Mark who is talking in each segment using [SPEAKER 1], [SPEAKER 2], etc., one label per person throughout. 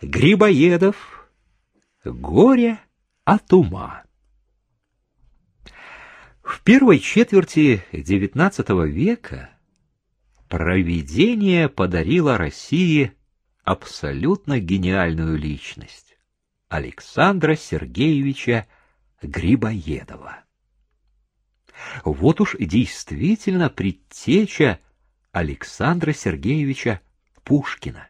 [SPEAKER 1] Грибоедов. Горе от ума. В первой четверти XIX века провидение подарило России абсолютно гениальную личность Александра Сергеевича Грибоедова. Вот уж действительно предтеча Александра Сергеевича Пушкина.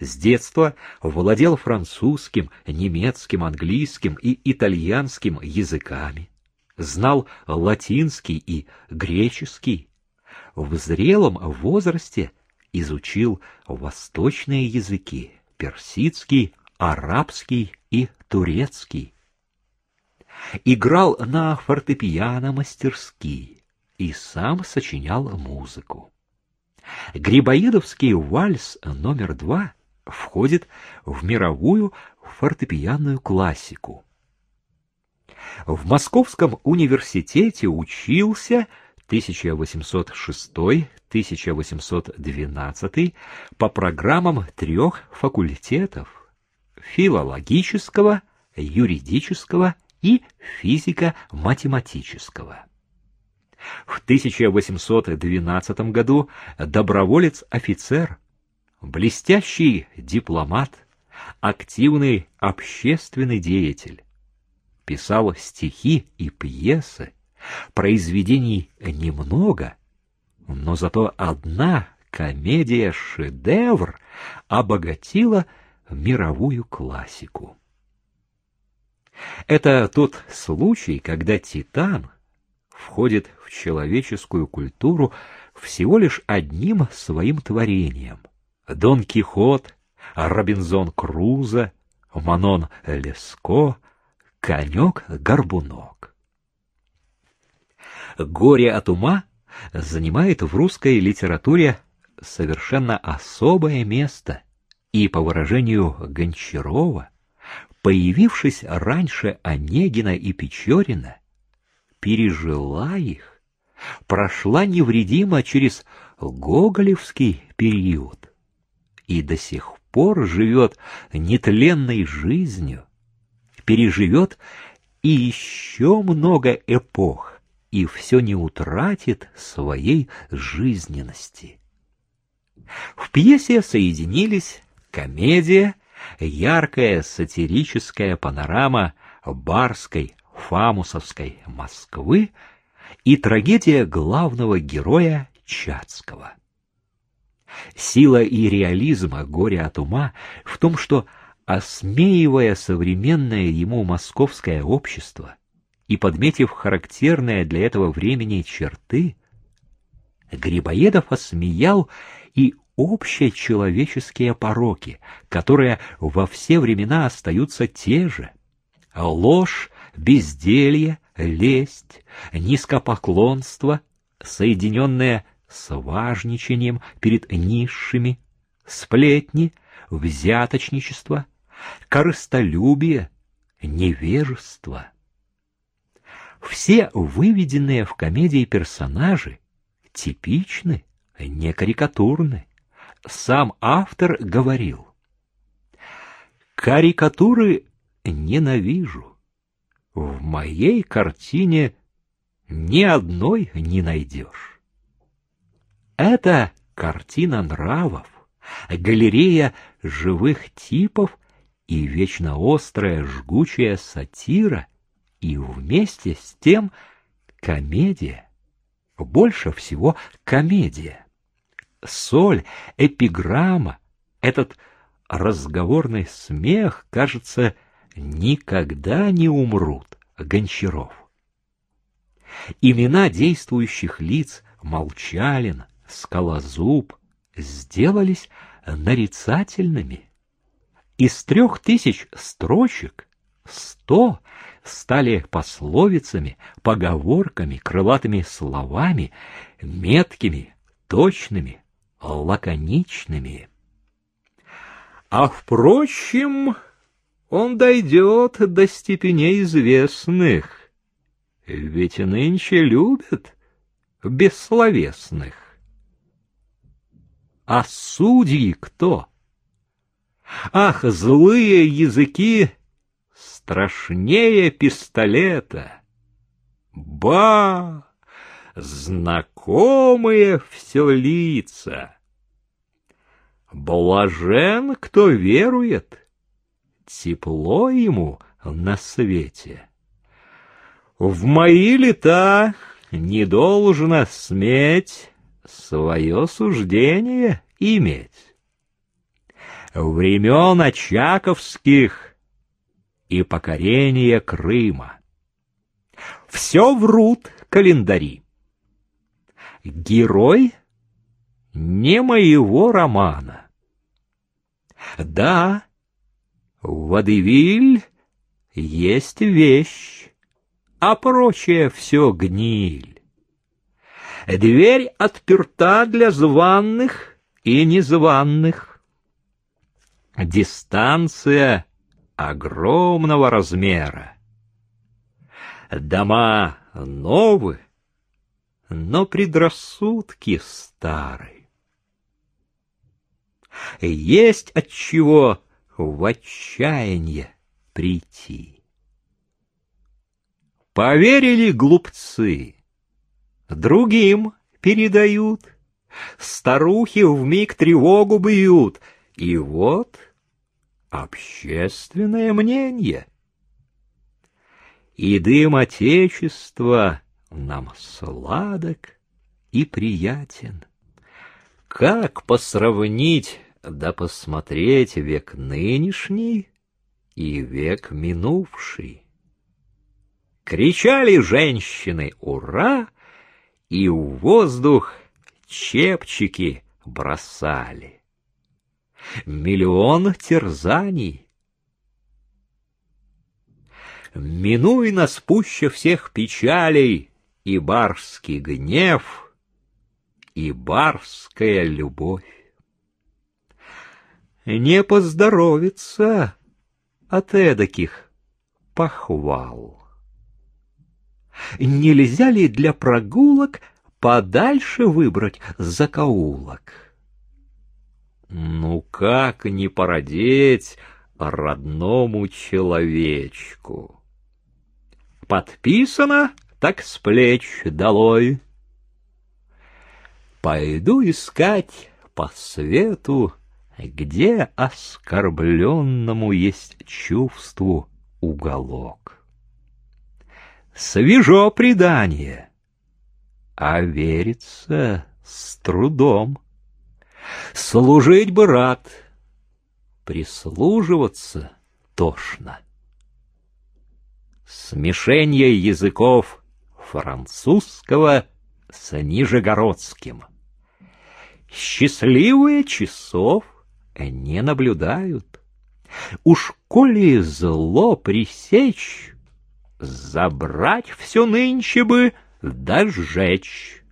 [SPEAKER 1] С детства владел французским, немецким, английским и итальянским языками, знал латинский и греческий. В зрелом возрасте изучил восточные языки — персидский, арабский и турецкий. Играл на фортепиано мастерски и сам сочинял музыку. Грибоедовский вальс номер два входит в мировую фортепианную классику. В Московском университете учился 1806-1812 по программам трех факультетов – филологического, юридического и физико-математического. В 1812 году доброволец-офицер, блестящий дипломат, активный общественный деятель, писал стихи и пьесы, произведений немного, но зато одна комедия-шедевр обогатила мировую классику. Это тот случай, когда Титан входит в человеческую культуру всего лишь одним своим творением. Дон Кихот, Робинзон Крузо, Манон Леско, Конек-горбунок. Горе от ума занимает в русской литературе совершенно особое место, и, по выражению Гончарова, появившись раньше Онегина и Печорина, пережила их, прошла невредимо через гоголевский период и до сих пор живет нетленной жизнью, переживет и еще много эпох, и все не утратит своей жизненности. В пьесе соединились комедия, яркая сатирическая панорама барской фамусовской Москвы и трагедия главного героя Чацкого. Сила и реализм «Горе от ума» в том, что, осмеивая современное ему московское общество и подметив характерные для этого времени черты, Грибоедов осмеял и общечеловеческие пороки, которые во все времена остаются те же — ложь, безделье, лесть, низкопоклонство, соединенное с важничанием перед низшими, сплетни, взяточничество, корыстолюбие, невежество. Все выведенные в комедии персонажи типичны, не карикатурны. Сам автор говорил, «Карикатуры ненавижу, в моей картине ни одной не найдешь. Это картина нравов, галерея живых типов и вечно острая жгучая сатира, и вместе с тем комедия. Больше всего комедия. Соль, эпиграмма, этот разговорный смех, кажется, никогда не умрут Гончаров. Имена действующих лиц Молчалин, Скалозуб сделались нарицательными. Из трех тысяч строчек сто стали пословицами, поговорками, крылатыми словами, меткими, точными, лаконичными. А, впрочем, он дойдет до степеней известных. Ведь нынче любят бессловесных. А судьи кто? Ах, злые языки страшнее пистолета. Ба! Знакомые все лица. Блажен, кто верует, тепло ему на свете. В мои лета не должно сметь свое суждение иметь. Времен Очаковских и покорения Крыма. Все врут календари. Герой не моего романа. Да, водевиль есть вещь, а прочее все гниль. Дверь отперта для званных и незваных. Дистанция огромного размера. Дома новы, но предрассудки стары. Есть от чего в отчаяние прийти. Поверили глупцы, другим передают, старухи вмиг тревогу бьют, и вот общественное мнение. И дым Отечества нам сладок и приятен. Как посравнить да посмотреть век нынешний и век минувший? Кричали женщины «Ура!» и в воздух чепчики бросали. Миллион терзаний. Минуй нас пуще всех печалей и барский гнев, и барская любовь. Не поздоровится от эдаких похвал. Нельзя ли для прогулок подальше выбрать закоулок? Ну как не породеть родному человечку? Подписано, так с плеч долой. Пойду искать по свету, где оскорбленному есть чувству уголок свежо предание, а верится с трудом. Служить бы рад, прислуживаться тошно. Смешение языков французского с нижегородским. Счастливые часов не наблюдают. Уж коли зло пресечь, Забрать все нынче бы, да сжечь.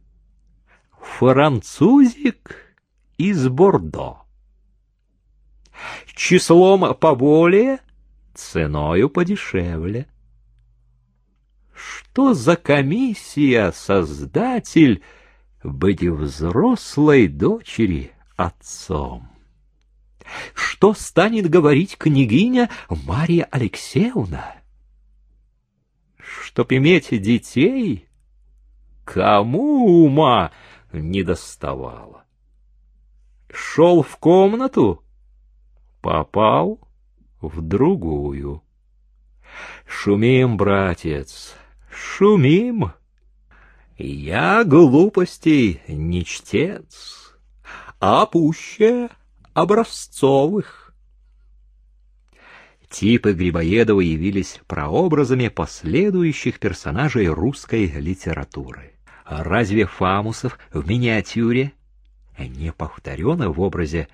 [SPEAKER 1] Французик из Бордо. Числом поболее, ценою подешевле. Что за комиссия, создатель, быть взрослой дочери отцом? Что станет говорить княгиня Мария Алексеевна? чтоб иметь детей, кому ума не доставало. Шел в комнату, попал в другую. Шумим, братец, шумим. Я глупостей не чтец, а пуще образцовых. Типы Грибоедова явились прообразами последующих персонажей русской литературы. Разве Фамусов в миниатюре не повторено в образе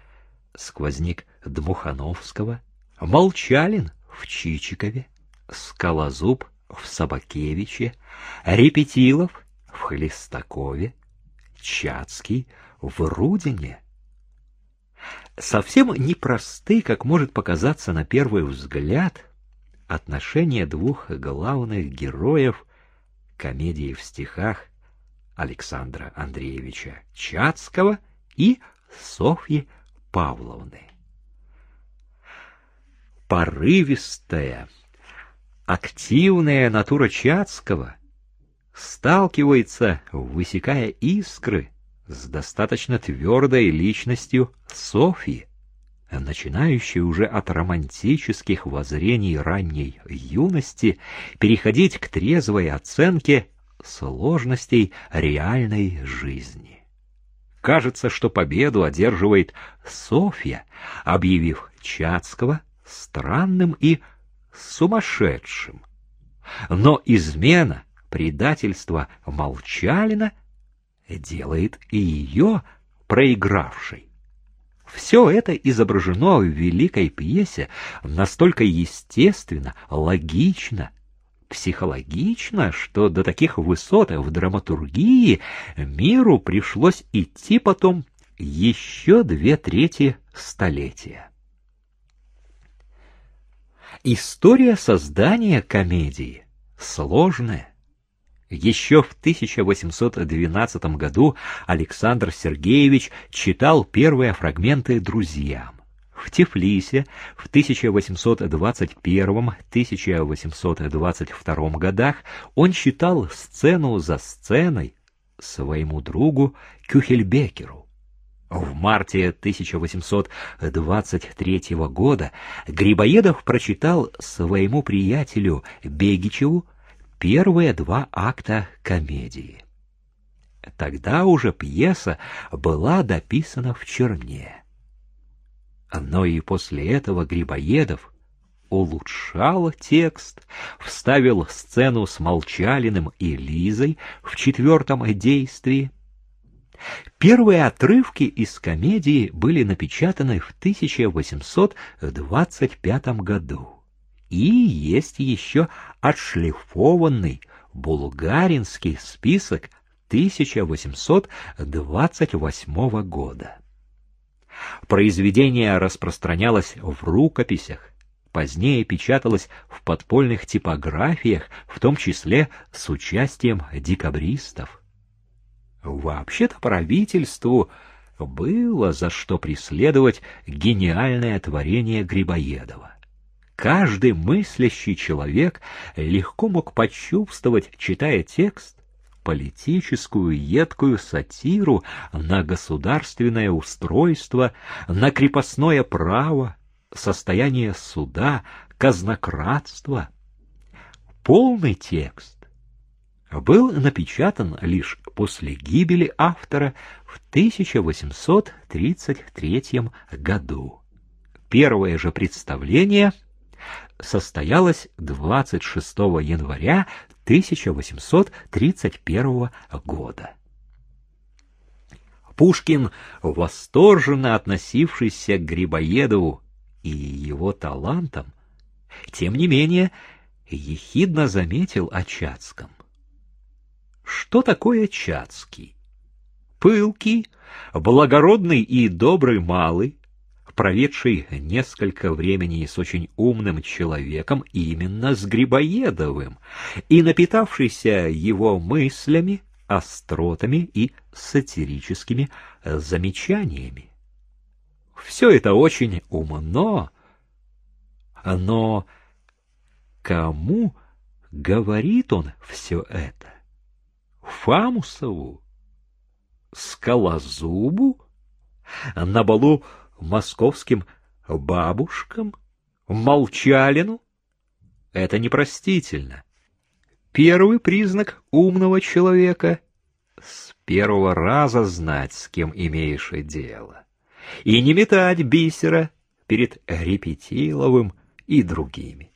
[SPEAKER 1] сквозник Дмухановского, Молчалин в Чичикове, Скалозуб в Собакевиче, Репетилов в Хлестакове, Чацкий в Рудине — совсем непросты, как может показаться на первый взгляд, отношения двух главных героев комедии в стихах Александра Андреевича Чацкого и Софьи Павловны. порывистая, активная натура Чацкого сталкивается, высекая искры, с достаточно твердой личностью Софьи, начинающей уже от романтических воззрений ранней юности переходить к трезвой оценке сложностей реальной жизни. Кажется, что победу одерживает Софья, объявив Чацкого странным и сумасшедшим. Но измена, предательство Молчалина делает и ее проигравшей. Все это изображено в великой пьесе настолько естественно, логично, психологично, что до таких высот в драматургии миру пришлось идти потом еще две трети столетия. История создания комедии сложная. Еще в 1812 году Александр Сергеевич читал первые фрагменты друзьям. В Тифлисе в 1821-1822 годах он читал сцену за сценой своему другу Кюхельбекеру. В марте 1823 года Грибоедов прочитал своему приятелю Бегичеву первые два акта комедии. Тогда уже пьеса была дописана в черне. Но и после этого Грибоедов улучшал текст, вставил сцену с Молчалиным и Лизой в четвертом действии, Первые отрывки из комедии были напечатаны в 1825 году. И есть еще отшлифованный булгаринский список 1828 года. Произведение распространялось в рукописях, позднее печаталось в подпольных типографиях, в том числе с участием декабристов. Вообще-то правительству было за что преследовать гениальное творение Грибоедова. Каждый мыслящий человек легко мог почувствовать, читая текст, политическую едкую сатиру на государственное устройство, на крепостное право, состояние суда, казнократство. Полный текст был напечатан лишь после гибели автора в 1833 году. Первое же представление состоялось 26 января 1831 года. Пушкин, восторженно относившийся к Грибоедову и его талантам, тем не менее ехидно заметил о Чацком. Что такое Чацкий? Пылкий, благородный и добрый малый, проведший несколько времени с очень умным человеком, именно с Грибоедовым, и напитавшийся его мыслями, остротами и сатирическими замечаниями. Все это очень умно, но кому говорит он все это? Фамусову, Скалозубу, на балу московским бабушкам, Молчалину? Это непростительно. Первый признак умного человека — с первого раза знать, с кем имеешь дело, и не метать бисера перед Репетиловым и другими.